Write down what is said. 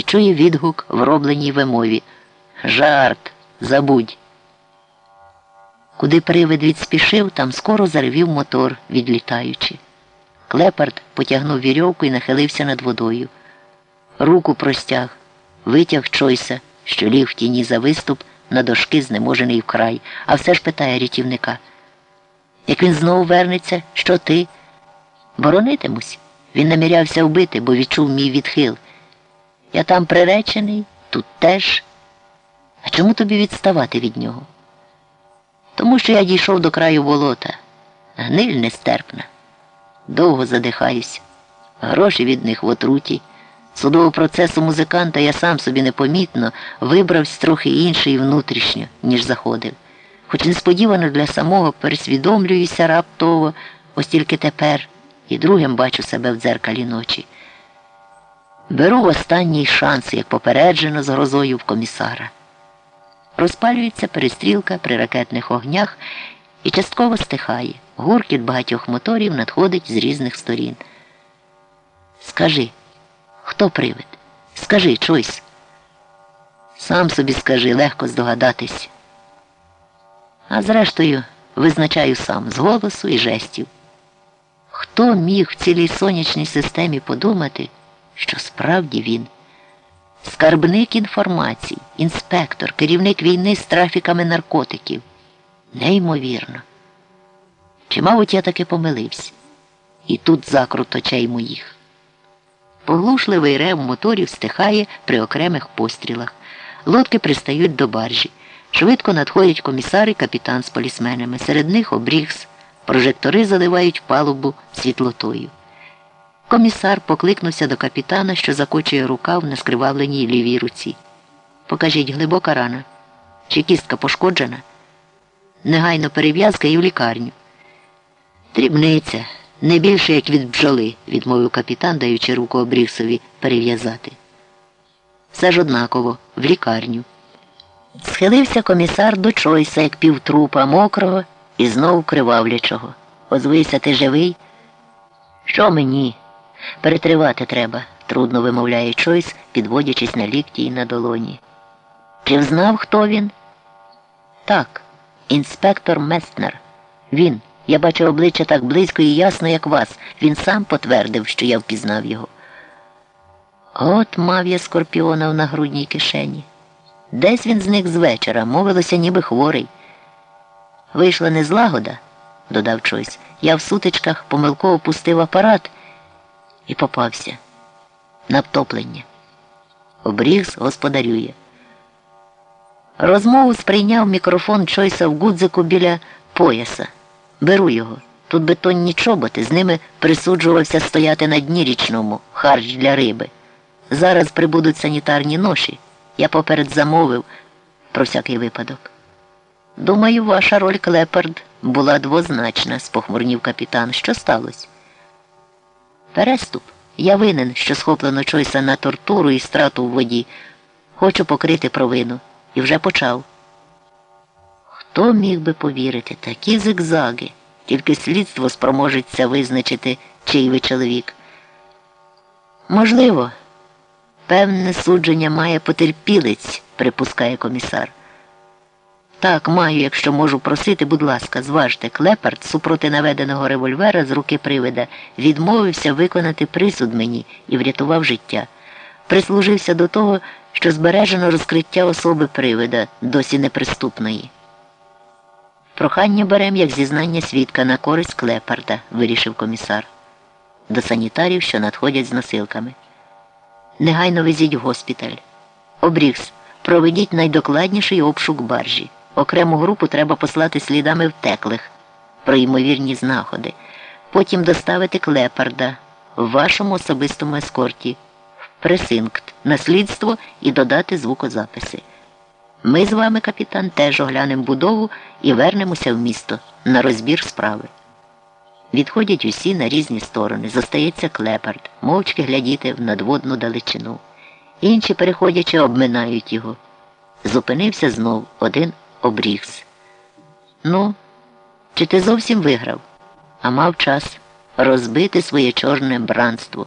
і чує відгук в робленій вимові. Жарт, забудь. Куди привид відспішив, там скоро заревів мотор, відлітаючи. Клепард потягнув вірьовку і нахилився над водою. Руку простяг, витяг Чойса, що ліг в тіні за виступ на дошки знеможений вкрай, а все ж питає рятівника. Як він знову вернеться, що ти? Боронитимусь. Він намірявся вбити, бо відчув мій відхил. Я там приречений, тут теж. А чому тобі відставати від нього? Тому що я дійшов до краю болота. Гниль нестерпна. Довго задихаюся. Гроші від них в отруті. Судового процесу музиканта я сам собі непомітно вибрався трохи інший внутрішньо, ніж заходив. Хоч несподівано для самого пересвідомлююся раптово, ось тільки тепер, і другим бачу себе в дзеркалі ночі. Беру останній шанс, як попереджено з грозою в комісара. Розпалюється перестрілка при ракетних огнях і частково стихає. Гуркіт багатьох моторів надходить з різних сторін. Скажи, хто привид? Скажи, Чойс. Сам собі скажи, легко здогадатись. А зрештою, визначаю сам з голосу і жестів. Хто міг в цілій сонячній системі подумати, що справді він? Скарбник інформацій, інспектор, керівник війни з трафіками наркотиків. Неймовірно. Чи, мабуть, я таки помилився? І тут закрут очей моїх. Поглушливий рев моторів стихає при окремих пострілах. Лодки пристають до баржі. Швидко надходять комісар і капітан з полісменами. Серед них обрігс. Прожектори заливають палубу світлотою. Комісар покликнувся до капітана, що закочує рукав на скривавленій лівій руці. Покажіть, глибока рана. Чи кістка пошкоджена? Негайно перев'язка і в лікарню. Дрібниця, не більше, як від бджоли, відмовив капітан, даючи руку обрігсові перев'язати. Все ж однаково, в лікарню. Схилився комісар до Чойса, як півтрупа мокрого і знов кривавлячого. Озвися ти живий? Що мені? Перетривати треба, трудно вимовляє Чойс, підводячись на лікті і на долоні. Чи взнав, хто він? Так, інспектор Местнер. Він. Я бачив обличчя так близько і ясно, як вас. Він сам потвердив, що я впізнав його. От мав я скорпіона в нагрудній кишені. Десь він зник з вечора, мовилося, ніби хворий. Вийшла незлагода, додав Чойс. Я в сутичках помилково пустив апарат і попався на втоплення. Обрігс господарює. Розмову сприйняв мікрофон Чойса в гудзику біля пояса. Беру його. Тут бетонні чоботи, з ними присуджувався стояти на дні річному, харч для риби. Зараз прибудуть санітарні ноші. Я поперед замовив про всякий випадок. Думаю, ваша роль Клепард була двозначна, спохмурнів капітан. Що сталося? Переступ. Я винен, що схоплено Чойса на тортуру і страту в воді. Хочу покрити провину. І вже почав. Хто міг би повірити, такі зигзаги, тільки слідство спроможеться визначити, чий ви чоловік. Можливо, певне судження має потерпілець, припускає комісар. Так, маю, якщо можу просити, будь ласка, зважте, Клепард супроти наведеного револьвера з руки привида відмовився виконати присуд мені і врятував життя. Прислужився до того, що збережено розкриття особи привида, досі неприступної. Прохання берем як зізнання свідка на користь Клепарда, вирішив комісар. До санітарів, що надходять з носилками. Негайно везіть в госпіталь. Обрігс, проведіть найдокладніший обшук баржі. Окрему групу треба послати слідами втеклих про ймовірні знаходи. Потім доставити Клепарда в вашому особистому ескорті, в пресинкт, на слідство і додати звукозаписи. Ми з вами, капітан, теж оглянемо будову і вернемося в місто на розбір справи. Відходять усі на різні сторони. Зостається клепард, мовчки глядіти в надводну далечину. Інші, переходячи, обминають його. Зупинився знов один обрігс. Ну, чи ти зовсім виграв? А мав час розбити своє чорне бранство.